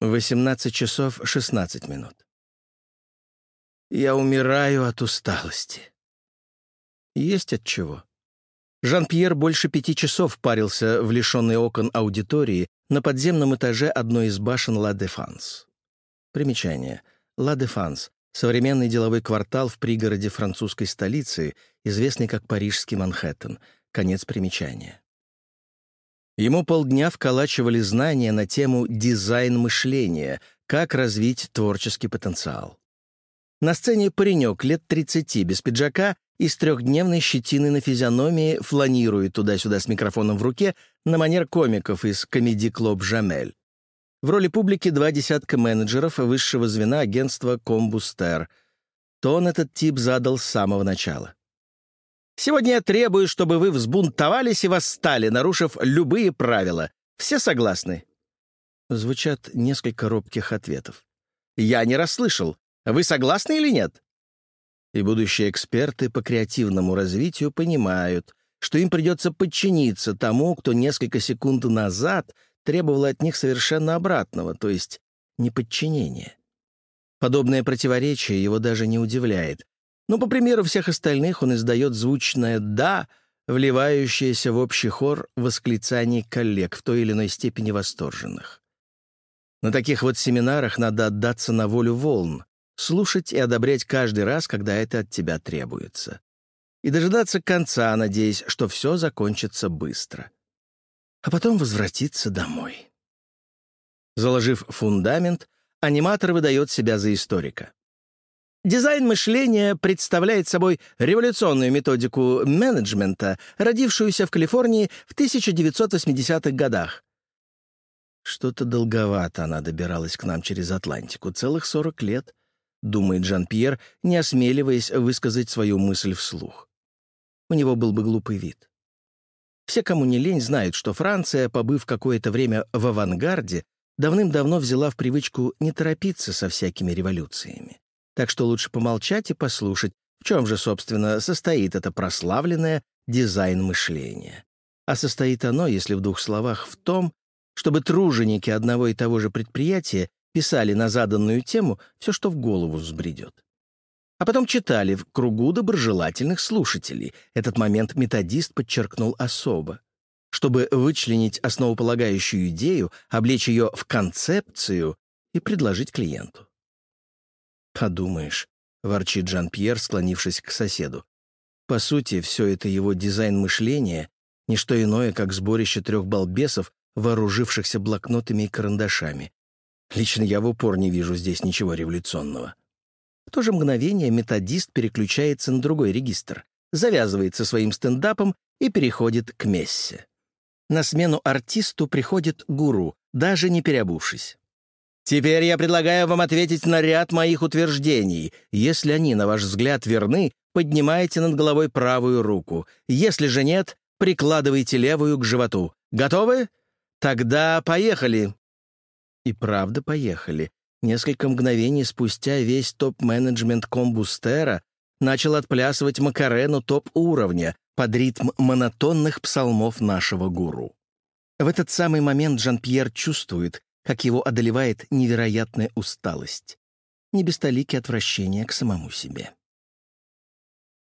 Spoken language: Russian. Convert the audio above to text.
18 часов 16 минут. Я умираю от усталости. Есть от чего. Жан-Пьер больше пяти часов парился в лишенной окон аудитории на подземном этаже одной из башен «Ла Дефанс». Примечание. «Ла Дефанс» — современный деловой квартал в пригороде французской столицы, известный как Парижский Манхэттен. Конец примечания. Ему полдня вколачивали знания на тему «дизайн мышления», как развить творческий потенциал. На сцене паренек лет 30, без пиджака и с трехдневной щетиной на физиономии фланирует туда-сюда с микрофоном в руке на манер комиков из комедий-клуб «Жамель». В роли публики два десятка менеджеров высшего звена агентства «Комбустер». Тон этот тип задал с самого начала. Сегодня я требую, чтобы вы взбунтовались и восстали, нарушив любые правила. Все согласны?» Звучат несколько робких ответов. «Я не расслышал. Вы согласны или нет?» И будущие эксперты по креативному развитию понимают, что им придется подчиниться тому, кто несколько секунд назад требовал от них совершенно обратного, то есть неподчинения. Подобное противоречие его даже не удивляет. Но, по примеру всех остальных, он издает звучное «да», вливающееся в общий хор восклицаний коллег, в той или иной степени восторженных. На таких вот семинарах надо отдаться на волю волн, слушать и одобрять каждый раз, когда это от тебя требуется. И дожидаться конца, надеясь, что все закончится быстро. А потом возвратиться домой. Заложив фундамент, аниматор выдает себя за историка. Дизайн мышления представляет собой революционную методику менеджмента, родившуюся в Калифорнии в 1980-х годах. Что-то долговато она добиралась к нам через Атлантику, целых 40 лет, думает Жан-Пьер, не осмеливаясь высказать свою мысль вслух. У него был бы глупый вид. Все, кому не лень, знают, что Франция, побыв какое-то время в авангарде, давным-давно взяла в привычку не торопиться со всякими революциями так что лучше помолчать и послушать, в чем же, собственно, состоит это прославленное дизайн мышления. А состоит оно, если в двух словах, в том, чтобы труженики одного и того же предприятия писали на заданную тему все, что в голову взбредет. А потом читали в кругу доброжелательных слушателей. Этот момент методист подчеркнул особо. Чтобы вычленить основополагающую идею, облечь ее в концепцию и предложить клиенту. «Подумаешь», — ворчит Жан-Пьер, склонившись к соседу. «По сути, все это его дизайн мышления — не что иное, как сборище трех балбесов, вооружившихся блокнотами и карандашами. Лично я в упор не вижу здесь ничего революционного». В то же мгновение методист переключается на другой регистр, завязывает со своим стендапом и переходит к мессе. На смену артисту приходит гуру, даже не переобувшись. Теперь я предлагаю вам ответить на ряд моих утверждений. Если они, на ваш взгляд, верны, поднимайте над головой правую руку. Если же нет, прикладывайте левую к животу. Готовы? Тогда поехали. И правда поехали. Несколько мгновений спустя весь топ-менеджмент Комбустера начал отплясывать Макарену топ-уровня под ритм монотонных псалмов нашего гуру. В этот самый момент Жан-Пьер чувствует, как его одолевает невероятная усталость, не без толики отвращения к самому себе.